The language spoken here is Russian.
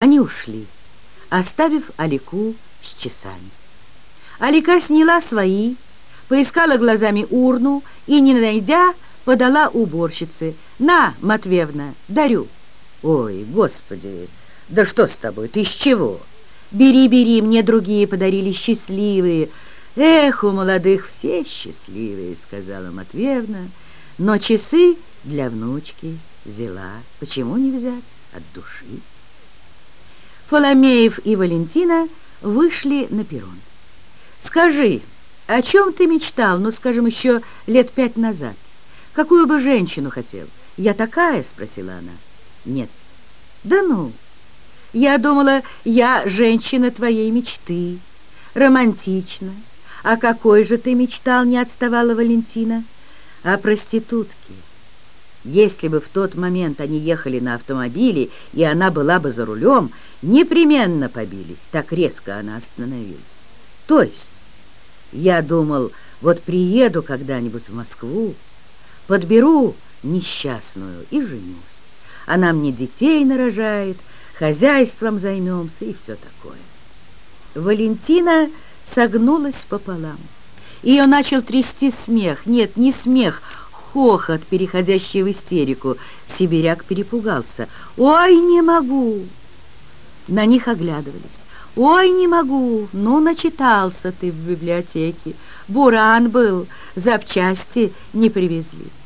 Они ушли, оставив Алику с часами. Алика сняла свои, поискала глазами урну и, не найдя, подала уборщице. «На, Матвеевна, дарю». «Ой, господи, да что с тобой, ты с чего?» «Бери, бери, мне другие подарили счастливые». «Эх, у молодых все счастливые», — сказала Матвеевна, но часы для внучки взяла. Почему не взять от души? Фоломеев и Валентина вышли на перрон. «Скажи, о чем ты мечтал, ну, скажем, еще лет пять назад? Какую бы женщину хотел?» «Я такая?» — спросила она. «Нет». «Да ну! Я думала, я женщина твоей мечты, романтична. А какой же ты мечтал?» — не отставала Валентина. «О проститутке». Если бы в тот момент они ехали на автомобиле, и она была бы за рулем, непременно побились, так резко она остановилась. То есть, я думал, вот приеду когда-нибудь в Москву, подберу несчастную и женюсь. Она мне детей нарожает, хозяйством займемся и все такое. Валентина согнулась пополам. Ее начал трясти смех. Нет, не смех, хохот, переходящий в истерику. Сибиряк перепугался. «Ой, не могу!» На них оглядывались. «Ой, не могу! Ну, начитался ты в библиотеке. Буран был, запчасти не привезли».